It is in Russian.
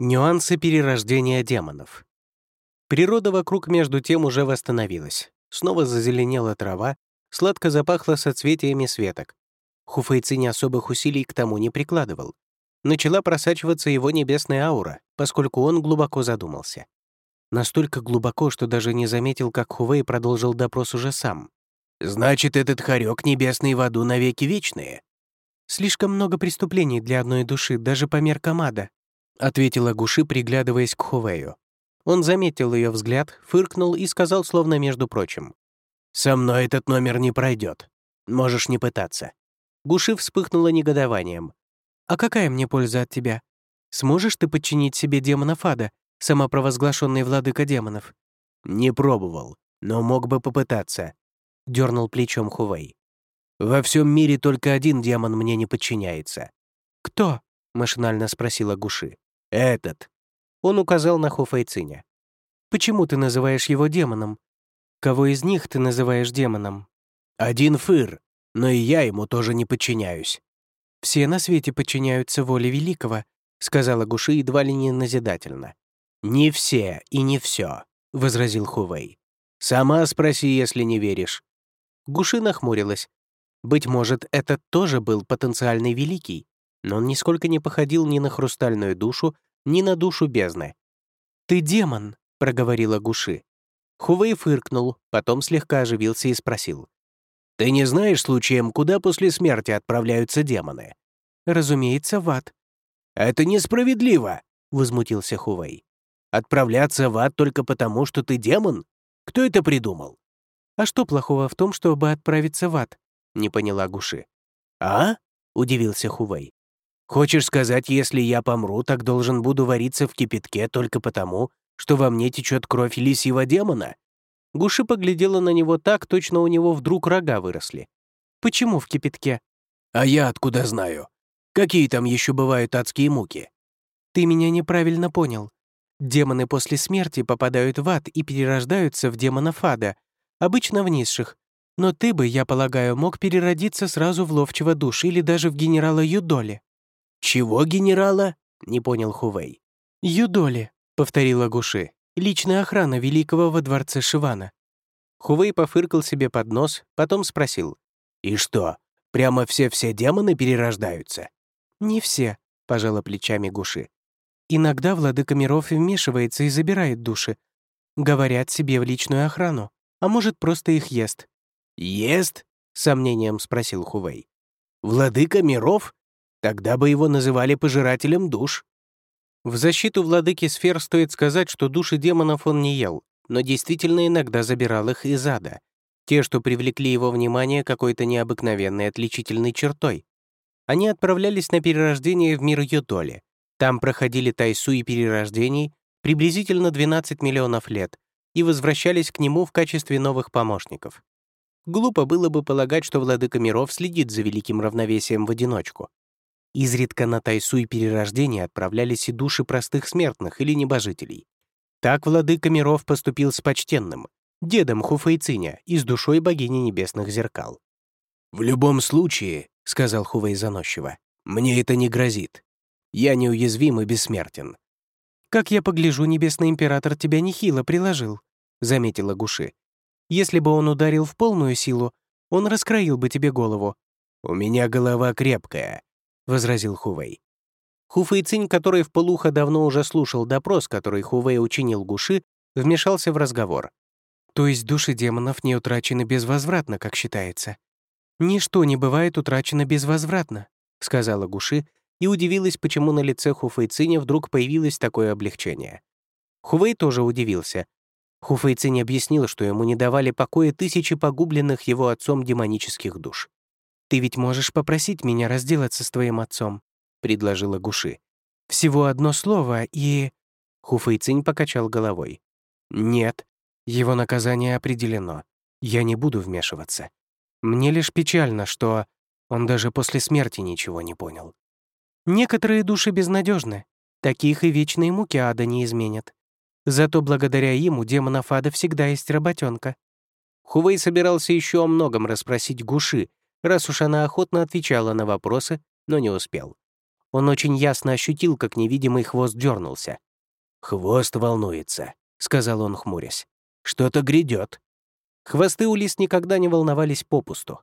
Нюансы перерождения демонов. Природа вокруг между тем уже восстановилась. Снова зазеленела трава, сладко запахло соцветиями светок. Хуфейци особых усилий к тому не прикладывал. Начала просачиваться его небесная аура, поскольку он глубоко задумался. Настолько глубоко, что даже не заметил, как Хувей продолжил допрос уже сам. «Значит, этот хорек небесный в аду навеки вечные?» «Слишком много преступлений для одной души, даже по меркам ада», — ответила Гуши, приглядываясь к Хувею. Он заметил ее взгляд, фыркнул и сказал, словно между прочим. «Со мной этот номер не пройдет. Можешь не пытаться». Гуши вспыхнула негодованием. «А какая мне польза от тебя? Сможешь ты подчинить себе демона Фада, самопровозглашенный владыка демонов?» «Не пробовал, но мог бы попытаться», — дернул плечом Хувей. «Во всем мире только один демон мне не подчиняется». «Кто?» — машинально спросила Гуши. «Этот». Он указал на Хуфайциня. «Почему ты называешь его демоном? Кого из них ты называешь демоном?» «Один Фыр, но и я ему тоже не подчиняюсь». «Все на свете подчиняются воле Великого», — сказала Гуши едва ли не назидательно. «Не все и не все», — возразил Хувей. «Сама спроси, если не веришь». Гуши нахмурилась. Быть может, этот тоже был потенциальный великий, но он нисколько не походил ни на хрустальную душу, ни на душу бездны. «Ты демон», — проговорила Гуши. Хувей фыркнул, потом слегка оживился и спросил. «Ты не знаешь случаем, куда после смерти отправляются демоны?» «Разумеется, в ад». «Это несправедливо», — возмутился Хувей. «Отправляться в ад только потому, что ты демон? Кто это придумал?» «А что плохого в том, чтобы отправиться в ад?» — не поняла Гуши. «А?» — удивился Хувей. Хочешь сказать, если я помру, так должен буду вариться в кипятке только потому, что во мне течет кровь лисьего демона?» Гуши поглядела на него так, точно у него вдруг рога выросли. «Почему в кипятке?» «А я откуда знаю? Какие там еще бывают адские муки?» «Ты меня неправильно понял. Демоны после смерти попадают в ад и перерождаются в демонов ада, обычно в низших. Но ты бы, я полагаю, мог переродиться сразу в ловчего душ или даже в генерала Юдоли». «Чего генерала?» — не понял Хувей. «Юдоли», — повторила Гуши. «Личная охрана великого во дворце Шивана». Хувей пофыркал себе под нос, потом спросил. «И что, прямо все-все демоны перерождаются?» «Не все», — пожала плечами Гуши. «Иногда владыка миров вмешивается и забирает души. Говорят себе в личную охрану, а может, просто их ест». «Ест?» — сомнением спросил Хувей. «Владыка миров? Тогда бы его называли пожирателем душ. В защиту владыки сфер стоит сказать, что души демонов он не ел, но действительно иногда забирал их из ада. Те, что привлекли его внимание какой-то необыкновенной отличительной чертой. Они отправлялись на перерождение в мир Йотоли. Там проходили тайсу и перерождений приблизительно 12 миллионов лет и возвращались к нему в качестве новых помощников. Глупо было бы полагать, что владыка миров следит за великим равновесием в одиночку. Изредка на Тайсу и перерождение отправлялись и души простых смертных или небожителей. Так владыка миров поступил с почтенным, дедом Хуфейциня и с душой богини небесных зеркал. «В любом случае», — сказал Хувей заносчиво, — «мне это не грозит. Я неуязвим и бессмертен». «Как я погляжу, небесный император тебя нехило приложил», — заметила Гуши. «Если бы он ударил в полную силу, он раскроил бы тебе голову». «У меня голова крепкая», возразил Хувей. Хуфейцинь, который в полухо давно уже слушал допрос, который Хувей учинил Гуши, вмешался в разговор. То есть души демонов не утрачены безвозвратно, как считается. «Ничто не бывает утрачено безвозвратно», — сказала Гуши и удивилась, почему на лице Хуфейциня вдруг появилось такое облегчение. Хувей тоже удивился. Хуфейцинь объяснил, что ему не давали покоя тысячи погубленных его отцом демонических душ. «Ты ведь можешь попросить меня разделаться с твоим отцом», — предложила Гуши. «Всего одно слово, и...» Хуфэйцинь покачал головой. «Нет, его наказание определено. Я не буду вмешиваться. Мне лишь печально, что он даже после смерти ничего не понял. Некоторые души безнадежны. Таких и вечные муки ада не изменят. Зато благодаря им у демонов ада всегда есть работенка. Хувей собирался еще о многом расспросить Гуши, раз уж она охотно отвечала на вопросы, но не успел. Он очень ясно ощутил, как невидимый хвост дернулся. «Хвост волнуется», — сказал он, хмурясь. «Что-то грядет». Хвосты у лис никогда не волновались попусту.